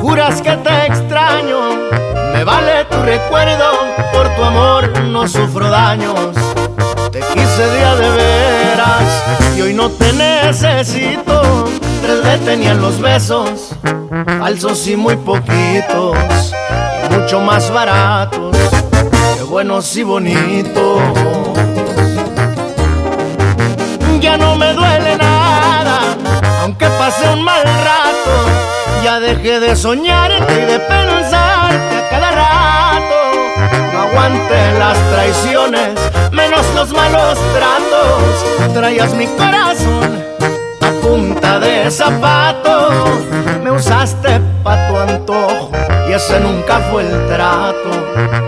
juras que te extraño, me vale tu recuerdo, por tu amor no sufro daños. Te quise día de veras y hoy no te necesito. Tres veces tenían los besos, falsos y muy poquitos, y mucho más baratos que buenos y bonitos. Ya no me duele nada, Ya dejé de soñarte y de pensarte a cada rato. No aguante las traiciones, menos los malos tratos. Traías mi corazón a punta de zapato. Me usaste pa' tu antojo y ese nunca fue el trato.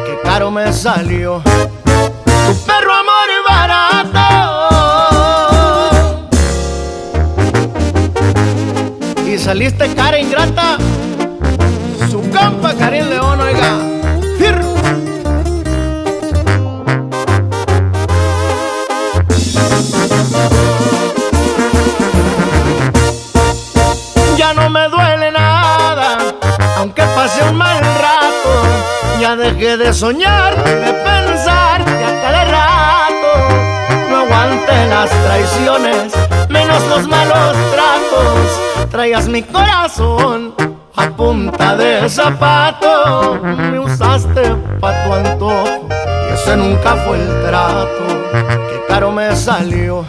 Que caro me salió tu perro amor barato. Saliste cara ingrata, su campa Karim León, oiga. Ya no me duele nada, aunque pase un mal rato. Ya dejé de soñar, de pensar a cada rato. No aguante las traiciones, menos los malos tratos. Traías mi corazón a punta de zapato. Me usaste pa' tu antojo y ese nunca fue el trato. Que caro me salió